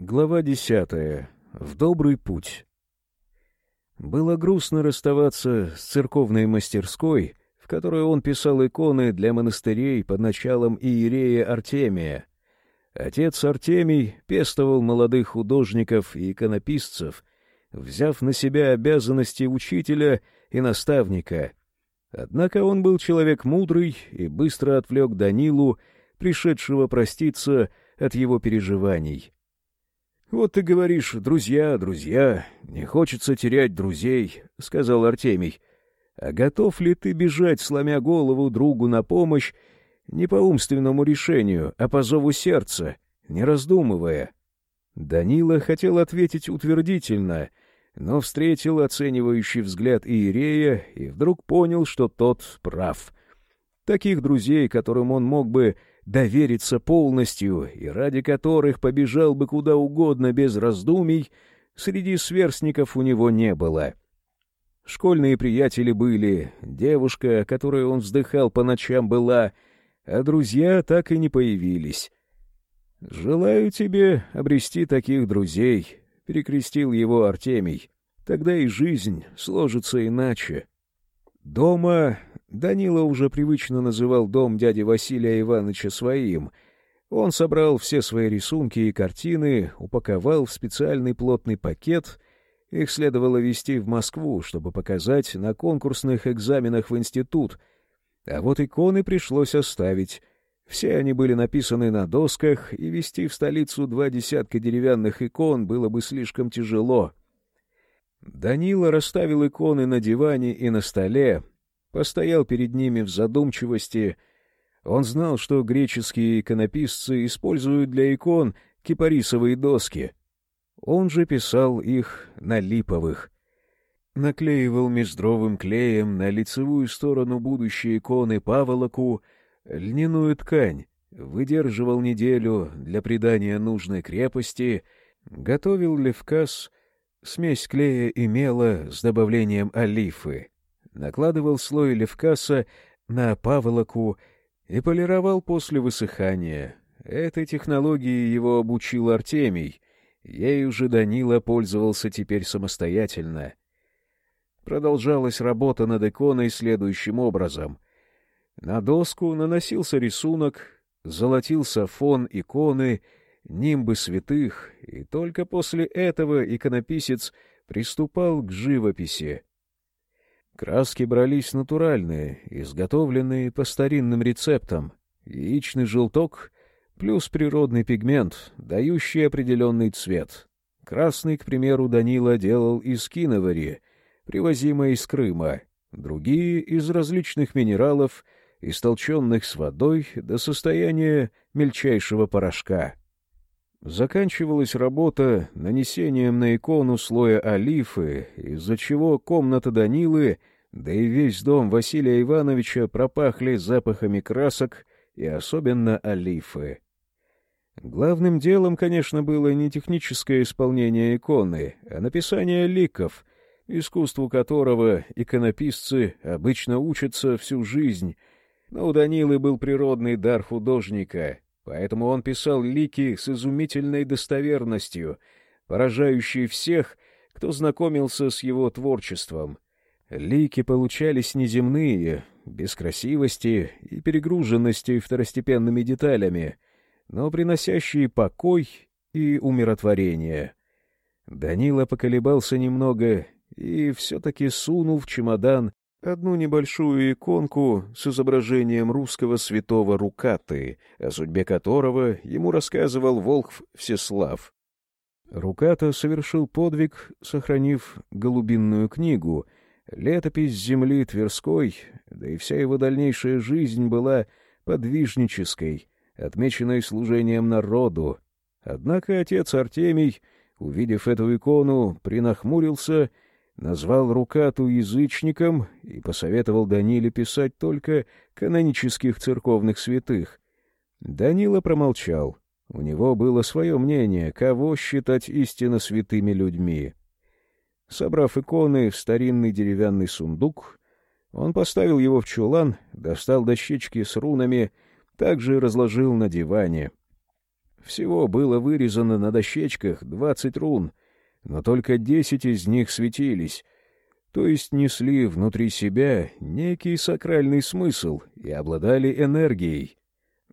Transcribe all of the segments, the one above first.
Глава десятая. В добрый путь. Было грустно расставаться с церковной мастерской, в которой он писал иконы для монастырей под началом иерея Артемия. Отец Артемий пестовал молодых художников и иконописцев, взяв на себя обязанности учителя и наставника. Однако он был человек мудрый и быстро отвлек Данилу, пришедшего проститься от его переживаний. — Вот ты говоришь, друзья, друзья, не хочется терять друзей, — сказал Артемий. — А готов ли ты бежать, сломя голову другу на помощь, не по умственному решению, а по зову сердца, не раздумывая? Данила хотел ответить утвердительно, но встретил оценивающий взгляд Иерея и вдруг понял, что тот прав. Таких друзей, которым он мог бы довериться полностью и ради которых побежал бы куда угодно без раздумий, среди сверстников у него не было. Школьные приятели были, девушка, которую он вздыхал по ночам, была, а друзья так и не появились. «Желаю тебе обрести таких друзей», — перекрестил его Артемий. «Тогда и жизнь сложится иначе». Дома Данила уже привычно называл дом дяди Василия Ивановича своим. Он собрал все свои рисунки и картины, упаковал в специальный плотный пакет. Их следовало везти в Москву, чтобы показать на конкурсных экзаменах в институт. А вот иконы пришлось оставить. Все они были написаны на досках, и везти в столицу два десятка деревянных икон было бы слишком тяжело. Данила расставил иконы на диване и на столе, постоял перед ними в задумчивости. Он знал, что греческие иконописцы используют для икон кипарисовые доски. Он же писал их на липовых. Наклеивал междровым клеем на лицевую сторону будущей иконы паволоку льняную ткань, выдерживал неделю для придания нужной крепости, готовил левкас, смесь клея и мела с добавлением олифы накладывал слой левкаса на паволоку и полировал после высыхания. Этой технологии его обучил Артемий. Ей уже Данила пользовался теперь самостоятельно. Продолжалась работа над иконой следующим образом. На доску наносился рисунок, золотился фон иконы, нимбы святых, и только после этого иконописец приступал к живописи. Краски брались натуральные, изготовленные по старинным рецептам. Яичный желток плюс природный пигмент, дающий определенный цвет. Красный, к примеру, Данила делал из киновари, привозимой из Крыма, другие — из различных минералов, истолченных с водой до состояния мельчайшего порошка. Заканчивалась работа нанесением на икону слоя олифы, из-за чего комната Данилы, да и весь дом Василия Ивановича пропахли запахами красок и особенно олифы. Главным делом, конечно, было не техническое исполнение иконы, а написание ликов, искусству которого иконописцы обычно учатся всю жизнь, но у Данилы был природный дар художника — Поэтому он писал лики с изумительной достоверностью, поражающей всех, кто знакомился с его творчеством. Лики получались неземные, без красивости и перегруженности второстепенными деталями, но приносящие покой и умиротворение. Данила поколебался немного и все-таки сунул в чемодан одну небольшую иконку с изображением русского святого Рукаты, о судьбе которого ему рассказывал Волхв Всеслав. Руката совершил подвиг, сохранив голубинную книгу, летопись земли Тверской, да и вся его дальнейшая жизнь была подвижнической, отмеченной служением народу. Однако отец Артемий, увидев эту икону, принахмурился — назвал Рукату язычником и посоветовал Даниле писать только канонических церковных святых. Данила промолчал. У него было свое мнение, кого считать истинно святыми людьми. Собрав иконы в старинный деревянный сундук, он поставил его в чулан, достал дощечки с рунами, также разложил на диване. Всего было вырезано на дощечках двадцать рун, но только десять из них светились, то есть несли внутри себя некий сакральный смысл и обладали энергией.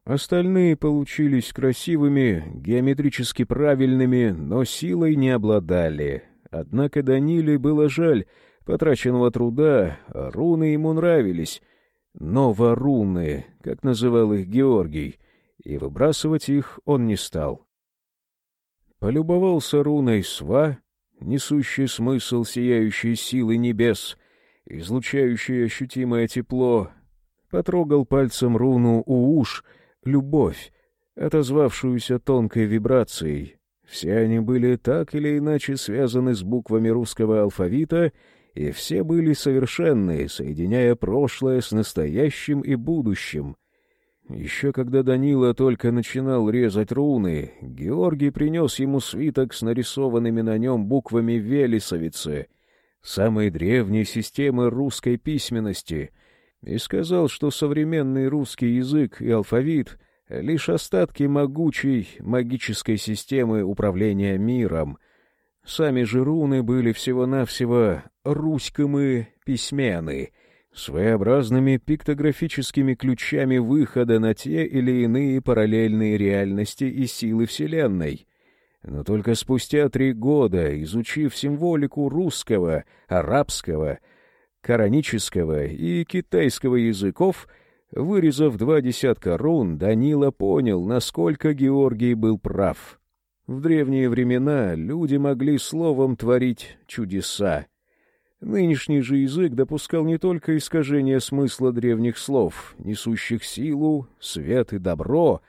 Остальные получились красивыми, геометрически правильными, но силой не обладали. Однако Даниле было жаль потраченного труда, а руны ему нравились. Новоруны, как называл их Георгий, и выбрасывать их он не стал. Полюбовался руной сва, несущий смысл сияющей силы небес, излучающий ощутимое тепло, потрогал пальцем руну у уш — любовь, отозвавшуюся тонкой вибрацией. Все они были так или иначе связаны с буквами русского алфавита, и все были совершенные, соединяя прошлое с настоящим и будущим. Еще когда Данила только начинал резать руны, Георгий принес ему свиток с нарисованными на нем буквами Велесовицы, самой древней системы русской письменности — и сказал, что современный русский язык и алфавит — лишь остатки могучей магической системы управления миром. Сами же руны были всего-навсего «руськомы письмены», своеобразными пиктографическими ключами выхода на те или иные параллельные реальности и силы Вселенной. Но только спустя три года, изучив символику русского, арабского — коранического и китайского языков, вырезав два десятка рун, Данила понял, насколько Георгий был прав. В древние времена люди могли словом творить чудеса. Нынешний же язык допускал не только искажение смысла древних слов, несущих силу, свет и добро,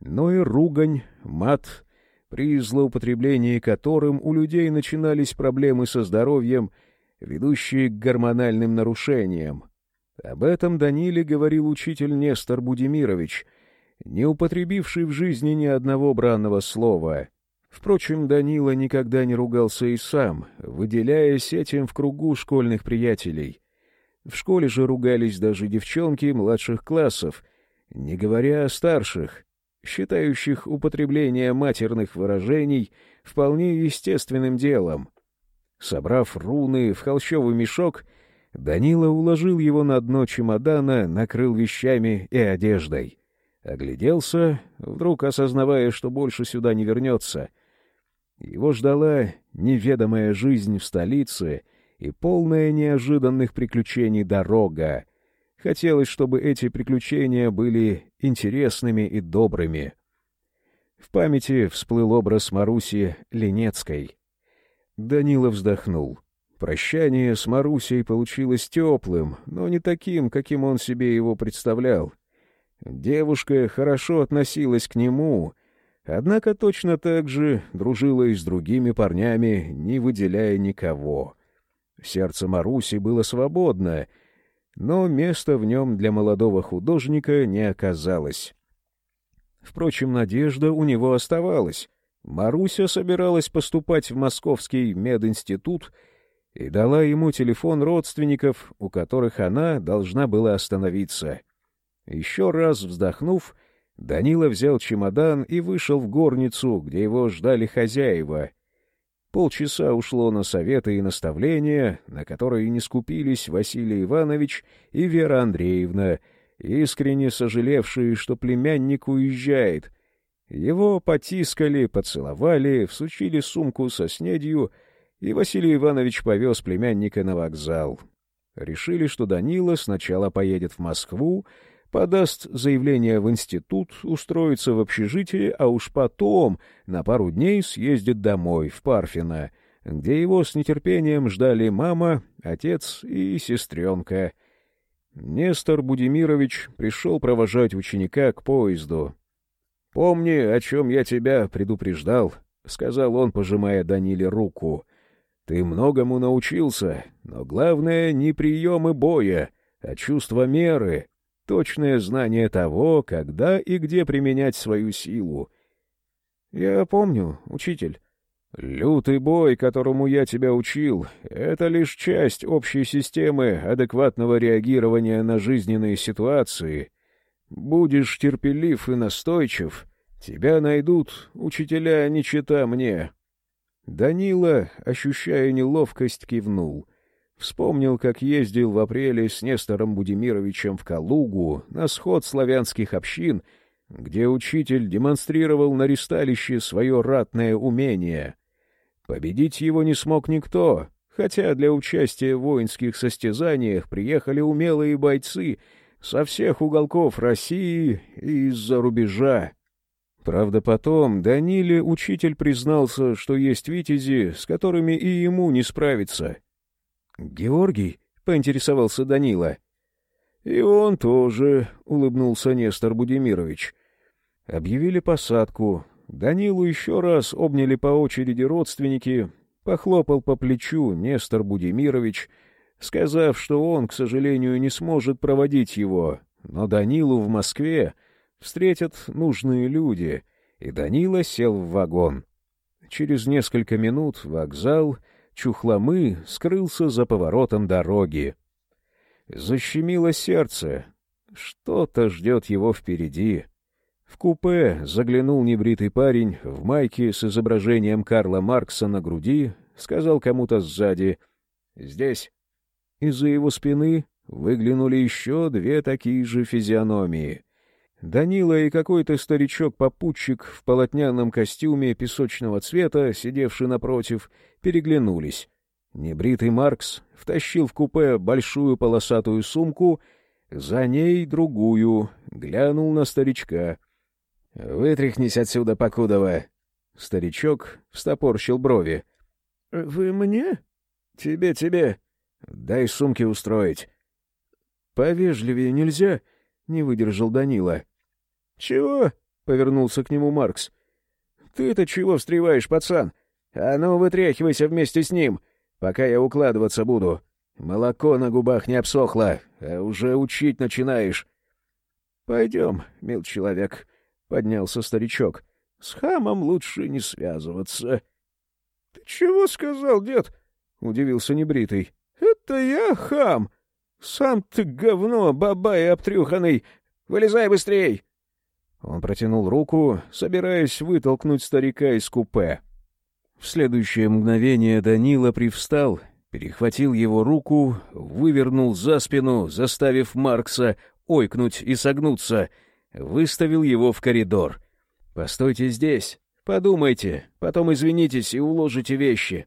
но и ругань, мат, при злоупотреблении которым у людей начинались проблемы со здоровьем ведущие к гормональным нарушениям. Об этом Даниле говорил учитель Нестор Будимирович, не употребивший в жизни ни одного бранного слова. Впрочем, Данила никогда не ругался и сам, выделяясь этим в кругу школьных приятелей. В школе же ругались даже девчонки младших классов, не говоря о старших, считающих употребление матерных выражений вполне естественным делом. Собрав руны в холщовый мешок, Данила уложил его на дно чемодана, накрыл вещами и одеждой. Огляделся, вдруг осознавая, что больше сюда не вернется. Его ждала неведомая жизнь в столице и полная неожиданных приключений дорога. Хотелось, чтобы эти приключения были интересными и добрыми. В памяти всплыл образ Маруси Ленецкой — Данила вздохнул. Прощание с Марусей получилось теплым, но не таким, каким он себе его представлял. Девушка хорошо относилась к нему, однако точно так же дружила и с другими парнями, не выделяя никого. Сердце Маруси было свободно, но места в нем для молодого художника не оказалось. Впрочем, надежда у него оставалась. Маруся собиралась поступать в Московский мединститут и дала ему телефон родственников, у которых она должна была остановиться. Еще раз вздохнув, Данила взял чемодан и вышел в горницу, где его ждали хозяева. Полчаса ушло на советы и наставления, на которые не скупились Василий Иванович и Вера Андреевна, искренне сожалевшие, что племянник уезжает — его потискали, поцеловали, всучили сумку со снедью, и Василий Иванович повез племянника на вокзал. Решили, что Данила сначала поедет в Москву, подаст заявление в институт, устроится в общежитие, а уж потом на пару дней съездит домой, в Парфино, где его с нетерпением ждали мама, отец и сестренка. Нестор Будимирович пришел провожать ученика к поезду. — Помни, о чем я тебя предупреждал, — сказал он, пожимая Даниле руку. — Ты многому научился, но главное не приемы боя, а чувство меры, точное знание того, когда и где применять свою силу. — Я помню, учитель. Лютый бой, которому я тебя учил, — это лишь часть общей системы адекватного реагирования на жизненные ситуации — Будешь терпелив и настойчив, Тебя найдут, учителя, не чита мне. Данила, ощущая неловкость, кивнул. Вспомнил, как ездил в апреле с Нестором Будимировичем в Калугу на сход славянских общин, где учитель демонстрировал на ристалище свое ратное умение. Победить его не смог никто, хотя для участия в воинских состязаниях приехали умелые бойцы со всех уголков России и из-за рубежа. Правда, потом Даниле учитель признался, что есть витязи, с которыми и ему не справиться. «Георгий?» — поинтересовался Данила. «И он тоже», — улыбнулся Нестор Будимирович. Объявили посадку. Данилу еще раз обняли по очереди родственники, похлопал по плечу Нестор Будимирович, сказав, что он, к сожалению, не сможет проводить его, но Данилу в Москве встретят нужные люди, и Данила сел в вагон. Через несколько минут вокзал Чухломы скрылся за поворотом дороги. Защемило сердце. Что-то ждет его впереди. В купе заглянул небритый парень в майке с изображением Карла Маркса на груди, сказал кому-то сзади «Здесь». Из-за его спины выглянули еще две такие же физиономии. Данила и какой-то старичок-попутчик в полотняном костюме песочного цвета, сидевший напротив, переглянулись. Небритый Маркс втащил в купе большую полосатую сумку, за ней другую, глянул на старичка. — Вытряхнись отсюда, Покудова! Старичок встопорщил брови. — Вы мне? — Тебе, тебе. Дай сумки устроить. — Повежливее нельзя? — не выдержал Данила. — «Чего?» — повернулся к нему Маркс. «Ты-то чего встреваешь, пацан? А ну, вытряхивайся вместе с ним, пока я укладываться буду. Молоко на губах не обсохло, а уже учить начинаешь». «Пойдем, мил человек», — поднялся старичок. «С хамом лучше не связываться». «Ты чего сказал, дед?» — удивился небритый. «Это я хам. Сам ты говно, бабай обтрюханный. Вылезай быстрей!» Он протянул руку, собираясь вытолкнуть старика из купе. В следующее мгновение Данила привстал, перехватил его руку, вывернул за спину, заставив Маркса ойкнуть и согнуться, выставил его в коридор. «Постойте здесь, подумайте, потом извинитесь и уложите вещи».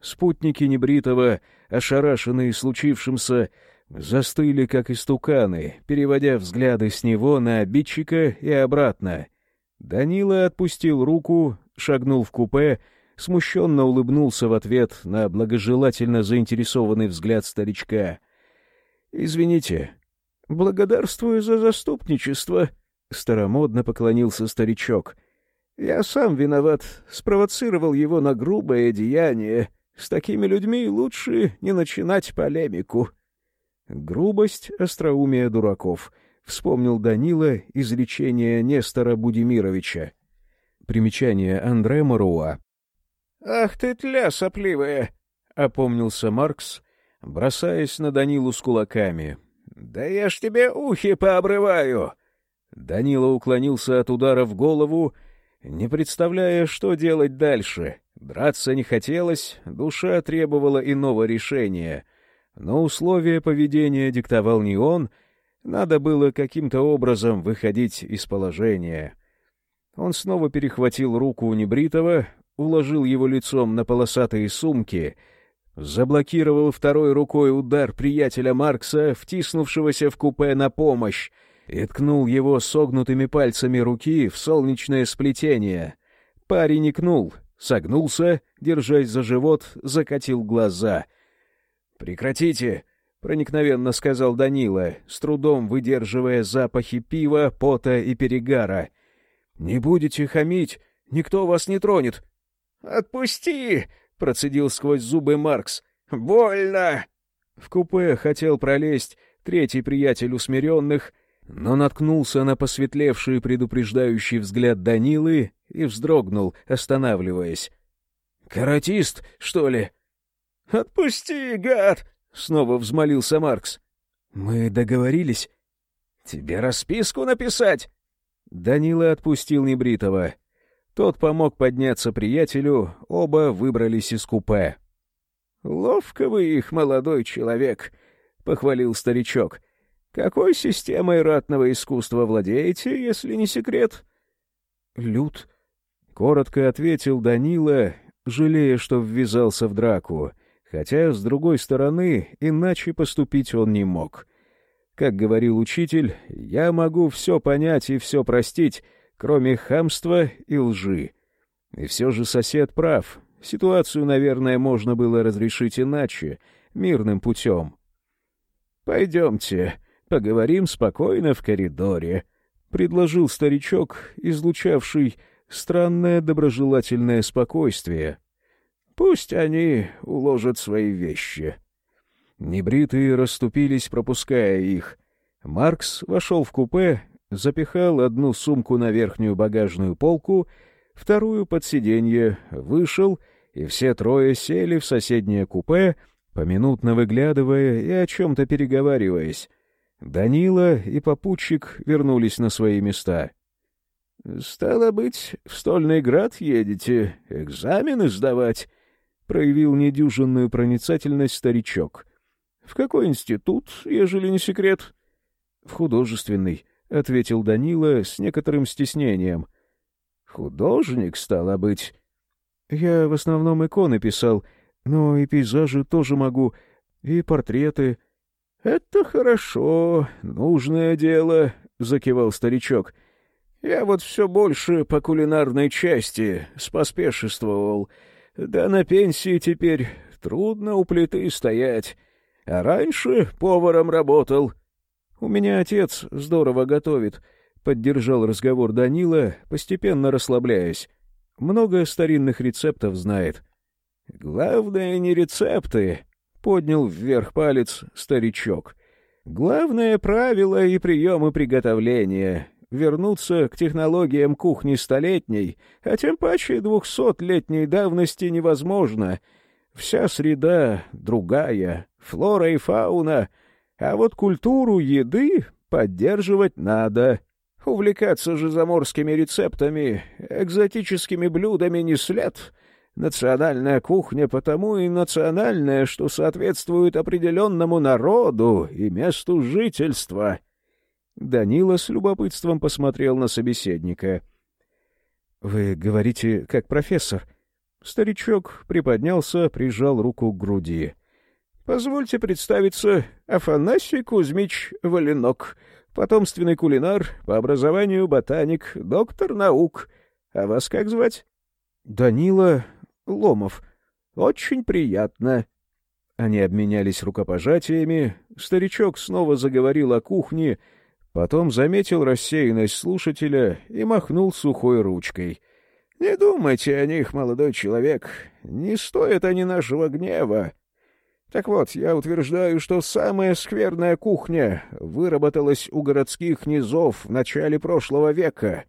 Спутники Небритова, ошарашенные случившимся, застыли, как истуканы, переводя взгляды с него на обидчика и обратно. Данила отпустил руку, шагнул в купе, смущенно улыбнулся в ответ на благожелательно заинтересованный взгляд старичка. — Извините, благодарствую за заступничество, — старомодно поклонился старичок. — Я сам виноват, спровоцировал его на грубое деяние. С такими людьми лучше не начинать полемику. — Грубость, остроумие дураков. Вспомнил Данила изречение Нестора Будимировича. Примечание Андре Маруа. «Ах ты тля сопливая!» — опомнился Маркс, бросаясь на Данилу с кулаками. «Да я ж тебе ухи пообрываю!» Данила уклонился от удара в голову, не представляя, что делать дальше. Драться не хотелось, душа требовала иного решения — но условия поведения диктовал не он, надо было каким-то образом выходить из положения. Он снова перехватил руку у небритого, уложил его лицом на полосатые сумки, заблокировал второй рукой удар приятеля Маркса, втиснувшегося в купе на помощь, и ткнул его согнутыми пальцами руки в солнечное сплетение. Парень икнул, согнулся, держась за живот, закатил глаза — «Прекратите!» — проникновенно сказал Данила, с трудом выдерживая запахи пива, пота и перегара. «Не будете хамить, никто вас не тронет». «Отпусти!» — процедил сквозь зубы Маркс. «Больно!» В купе хотел пролезть третий приятель усмиренных, но наткнулся на посветлевший предупреждающий взгляд Данилы и вздрогнул, останавливаясь. «Каратист, что ли?» «Отпусти, гад!» — снова взмолился Маркс. «Мы договорились. Тебе расписку написать?» Данила отпустил небритого. Тот помог подняться приятелю, оба выбрались из купе. — Ловко вы их, молодой человек, — похвалил старичок. — Какой системой ратного искусства владеете, если не секрет? — Люд, — коротко ответил Данила, жалея, что ввязался в драку, хотя, с другой стороны, иначе поступить он не мог. Как говорил учитель, я могу все понять и все простить, кроме хамства и лжи. И все же сосед прав. Ситуацию, наверное, можно было разрешить иначе, мирным путем. «Пойдемте, поговорим спокойно в коридоре», — предложил старичок, излучавший странное доброжелательное спокойствие. «Пусть они уложат свои вещи». Небритые расступились, пропуская их. Маркс вошел в купе, запихал одну сумку на верхнюю багажную полку, вторую под сиденье, вышел, и все трое сели в соседнее купе, поминутно выглядывая и о чем-то переговариваясь. Данила и попутчик вернулись на свои места. — Стало быть, в Стольный Град едете экзамены сдавать? — проявил недюжинную проницательность старичок. В какой институт, ежели не секрет? — В художественный, — ответил Данила с некоторым стеснением. — Художник, стало быть. — Я в основном иконы писал, но и пейзажи тоже могу, и портреты. — Это хорошо, нужное дело, — закивал старичок. — Я вот все больше по кулинарной части споспешествовал. Да на пенсии теперь трудно у плиты стоять. А раньше поваром работал. У меня отец здорово готовит, — поддержал разговор Данила, постепенно расслабляясь. Много старинных рецептов знает. — Главное не рецепты, — поднял вверх палец старичок. — Главное правило и приемы приготовления. Вернуться к технологиям кухни столетней, а тем паче двухсотлетней давности невозможно — Вся среда другая, флора и фауна, а вот культуру еды поддерживать надо. Увлекаться же заморскими рецептами, экзотическими блюдами не след. Национальная кухня потому и национальная, что соответствует определенному народу и месту жительства. Данила с любопытством посмотрел на собеседника. — Вы говорите, как профессор — Старичок приподнялся, прижал руку к груди. — Позвольте представиться, Афанасий Кузьмич Валенок, потомственный кулинар, по образованию ботаник, доктор наук. А вас как звать? — Данила Ломов. Очень приятно. Они обменялись рукопожатиями. Старичок снова заговорил о кухне, потом заметил рассеянность слушателя и махнул сухой ручкой — не думайте о них, молодой человек. Не стоят они нашего гнева. Так вот, я утверждаю, что самая скверная кухня выработалась у городских низов в начале прошлого века.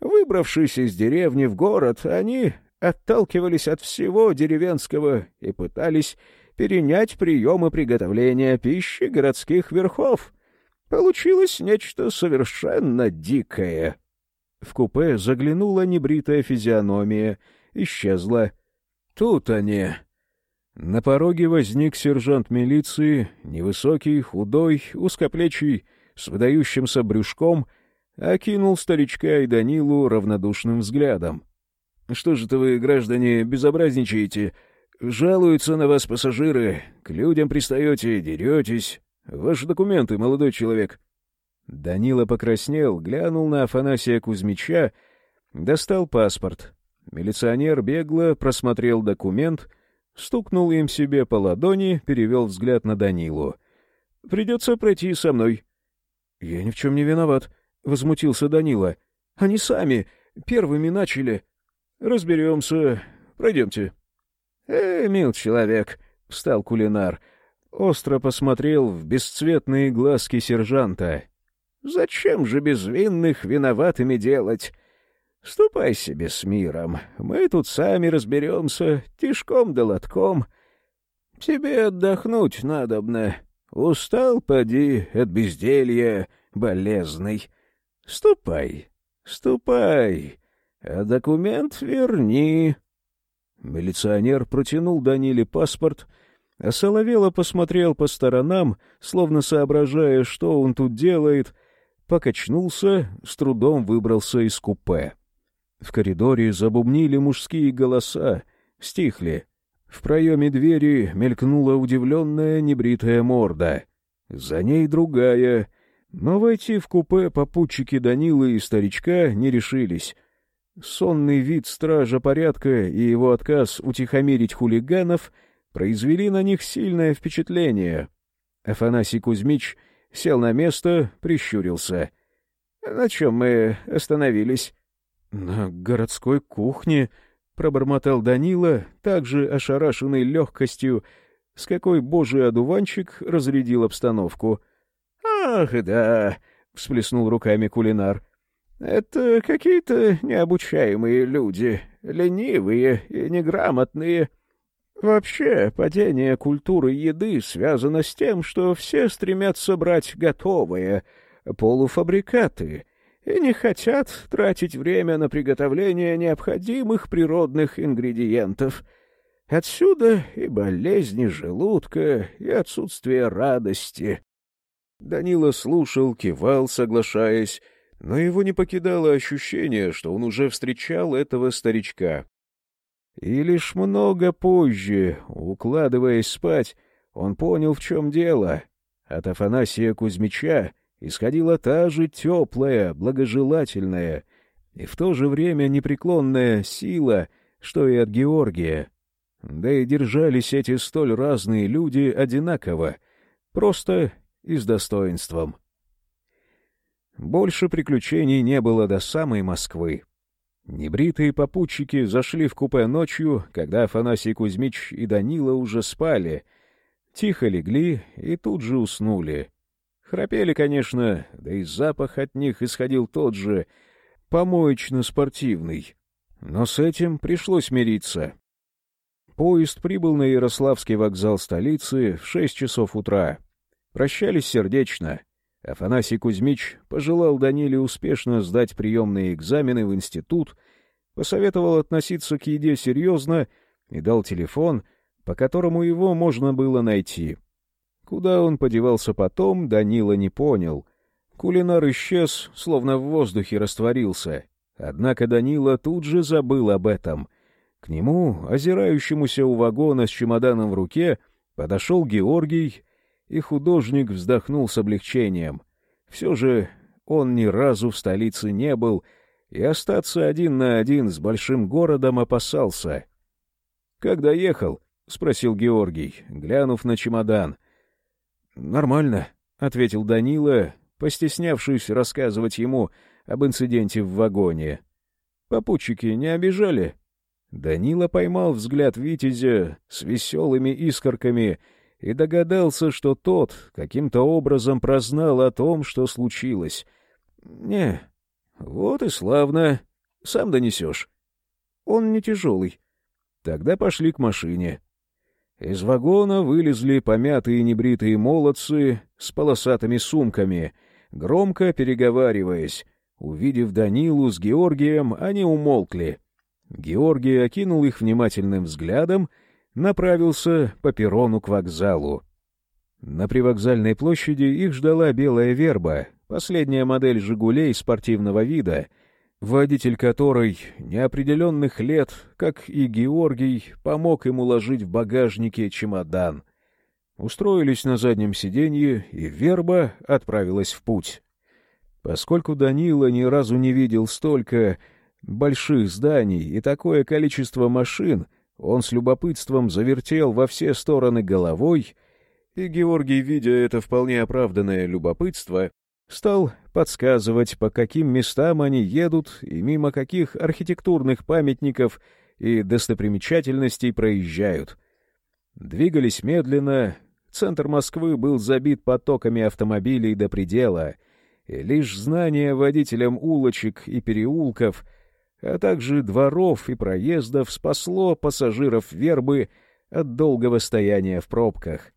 Выбравшись из деревни в город, они отталкивались от всего деревенского и пытались перенять приемы приготовления пищи городских верхов. Получилось нечто совершенно дикое. В купе заглянула небритая физиономия, исчезла. Тут они. На пороге возник сержант милиции, невысокий, худой, узкоплечий, с выдающимся брюшком, окинул старичка и Данилу равнодушным взглядом. — Что же-то вы, граждане, безобразничаете? Жалуются на вас пассажиры, к людям пристаете, деретесь. Ваши документы, молодой человек. Данила покраснел, глянул на Афанасия Кузьмича, достал паспорт. Милиционер бегло просмотрел документ, стукнул им себе по ладони, перевел взгляд на Данилу. — Придется пройти со мной. — Я ни в чем не виноват, — возмутился Данила. — Они сами первыми начали. — Разберемся. Пройдемте. — Э, мил человек, — встал кулинар, остро посмотрел в бесцветные глазки сержанта. Зачем же безвинных виноватыми делать? Ступай себе с миром. Мы тут сами разберемся, тишком да лотком. Тебе отдохнуть надобно. Устал, поди, от безделья болезный. Ступай. Ступай, а документ верни. Милиционер протянул Даниле паспорт, а Соловело посмотрел по сторонам, словно соображая, что он тут делает, покачнулся, с трудом выбрался из купе. В коридоре забубнили мужские голоса, стихли. В проеме двери мелькнула удивленная небритая морда. За ней другая. Но войти в купе попутчики Данилы и старичка не решились. Сонный вид стража порядка и его отказ утихомирить хулиганов произвели на них сильное впечатление. Афанасий Кузьмич сел на место, прищурился. — На чем мы остановились? — На городской кухне, — пробормотал Данила, также ошарашенный легкостью, с какой божий одуванчик разрядил обстановку. — Ах, да, — всплеснул руками кулинар. — Это какие-то необучаемые люди, ленивые и неграмотные. Вообще, падение культуры еды связано с тем, что все стремятся брать готовые, полуфабрикаты — и не хотят тратить время на приготовление необходимых природных ингредиентов. Отсюда и болезни желудка, и отсутствие радости. Данила слушал, кивал, соглашаясь, но его не покидало ощущение, что он уже встречал этого старичка. И лишь много позже, укладываясь спать, он понял, в чем дело. От Афанасия Кузьмича исходила та же теплая, благожелательная и в то же время непреклонная сила, что и от Георгия. Да и держались эти столь разные люди одинаково, просто и с достоинством. Больше приключений не было до самой Москвы. Небритые попутчики зашли в купе ночью, когда Афанасий Кузьмич и Данила уже спали, тихо легли и тут же уснули. Храпели, конечно, да и запах от них исходил тот же, помоечно-спортивный. Но с этим пришлось мириться. Поезд прибыл на Ярославский вокзал столицы в шесть часов утра. Прощались сердечно. Афанасий Кузьмич пожелал Даниле успешно сдать приемные экзамены в институт, посоветовал относиться к еде серьезно и дал телефон, по которому его можно было найти. Куда он подевался потом, Данила не понял. Кулинар исчез, словно в воздухе растворился. Однако Данила тут же забыл об этом. К нему, озирающемуся у вагона с чемоданом в руке, подошел Георгий, и художник вздохнул с облегчением. Все же он ни разу в столице не был, и остаться один на один с большим городом опасался. — Когда ехал? — спросил Георгий, глянув на чемодан. «Нормально», — ответил Данила, постеснявшись рассказывать ему об инциденте в вагоне. «Попутчики не обижали?» Данила поймал взгляд Витязя с веселыми искорками и догадался, что тот каким-то образом прознал о том, что случилось. «Не, вот и славно. Сам донесешь. Он не тяжелый. Тогда пошли к машине». Из вагона вылезли помятые небритые молодцы с полосатыми сумками, громко переговариваясь. Увидев Данилу с Георгием, они умолкли. Георгий окинул их внимательным взглядом, направился по перрону к вокзалу. На привокзальной площади их ждала белая верба, последняя модель «Жигулей» спортивного вида — водитель которой неопределенных лет, как и Георгий, помог ему ложить в багажнике чемодан. Устроились на заднем сиденье, и верба отправилась в путь. Поскольку Данила ни разу не видел столько больших зданий и такое количество машин, он с любопытством завертел во все стороны головой, и Георгий, видя это вполне оправданное любопытство, стал подсказывать, по каким местам они едут и мимо каких архитектурных памятников и достопримечательностей проезжают. Двигались медленно, центр Москвы был забит потоками автомобилей до предела, и лишь знание водителям улочек и переулков, а также дворов и проездов спасло пассажиров вербы от долгого стояния в пробках.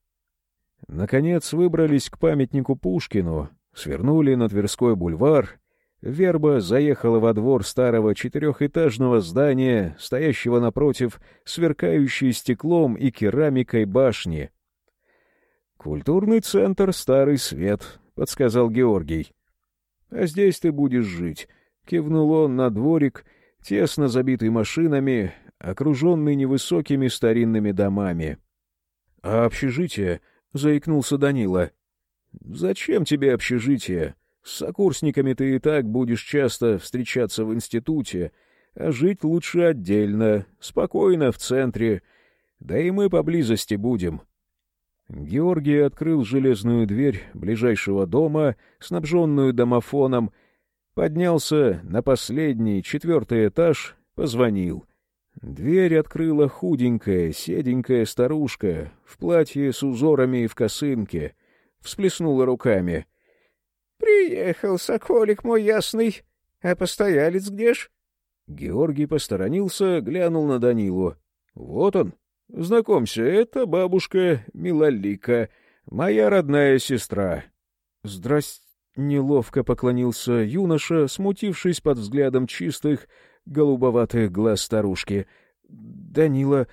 Наконец выбрались к памятнику Пушкину, свернули на Тверской бульвар, верба заехала во двор старого четырехэтажного здания, стоящего напротив сверкающей стеклом и керамикой башни. «Культурный центр «Старый свет», — подсказал Георгий. «А здесь ты будешь жить», — кивнул он на дворик, тесно забитый машинами, окруженный невысокими старинными домами. «А общежитие?» — заикнулся Данила. «Зачем тебе общежитие? С сокурсниками ты и так будешь часто встречаться в институте, а жить лучше отдельно, спокойно, в центре. Да и мы поблизости будем». Георгий открыл железную дверь ближайшего дома, снабженную домофоном, поднялся на последний, четвертый этаж, позвонил. Дверь открыла худенькая, седенькая старушка в платье с узорами и в косынке. Всплеснула руками. — Приехал, соколик мой ясный. А постоялец где ж? Георгий посторонился, глянул на Данилу. — Вот он. Знакомься, это бабушка Милолика, моя родная сестра. — Здрасте. Неловко поклонился юноша, смутившись под взглядом чистых, голубоватых глаз старушки. Данила...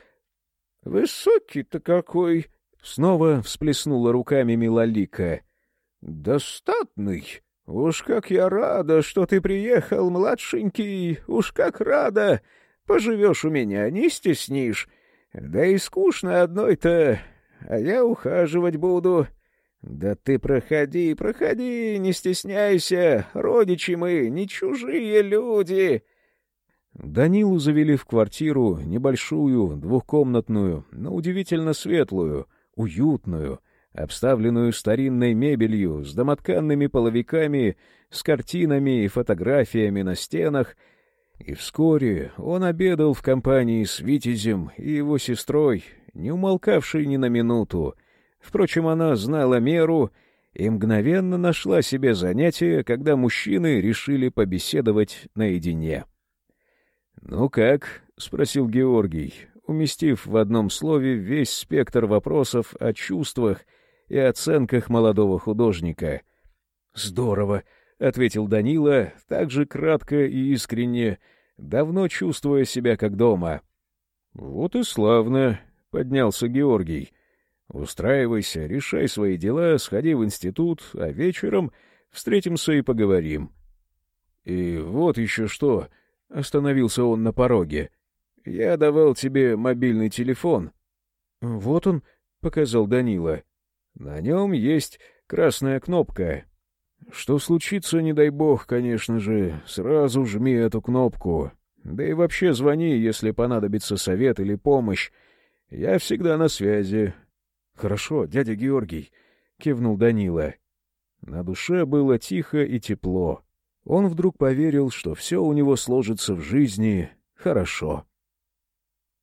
— Высокий-то какой! — снова всплеснула руками Милолика. — Достатный! Уж как я рада, что ты приехал, младшенький! Уж как рада! Поживешь у меня, не стеснишь. Да и скучно одной-то, а я ухаживать буду. Да ты проходи, проходи, не стесняйся, родичи мы, не чужие люди!» Данилу завели в квартиру, небольшую, двухкомнатную, но удивительно светлую, уютную, обставленную старинной мебелью, с домотканными половиками, с картинами и фотографиями на стенах, и вскоре он обедал в компании с Витязем и его сестрой, не умолкавшей ни на минуту. Впрочем, она знала меру и мгновенно нашла себе занятие, когда мужчины решили побеседовать наедине. «Ну как?» — спросил Георгий, уместив в одном слове весь спектр вопросов о чувствах и оценках молодого художника. «Здорово!» — ответил Данила, так же кратко и искренне, давно чувствуя себя как дома. «Вот и славно!» — поднялся Георгий. «Устраивайся, решай свои дела, сходи в институт, а вечером встретимся и поговорим». «И вот еще что!» — остановился он на пороге. — Я давал тебе мобильный телефон. — Вот он, — показал Данила. — На нем есть красная кнопка. Что случится, не дай бог, конечно же, сразу жми эту кнопку. Да и вообще звони, если понадобится совет или помощь. Я всегда на связи. — Хорошо, дядя Георгий, — кивнул Данила. На душе было тихо и тепло. Он вдруг поверил, что все у него сложится в жизни хорошо.